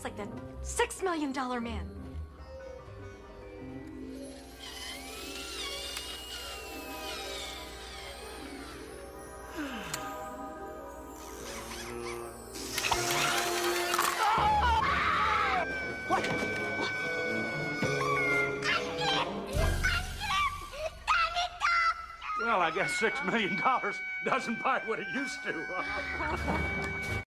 dressed like the six million dollar man. Well, I guess six million dollars doesn't buy what it used to.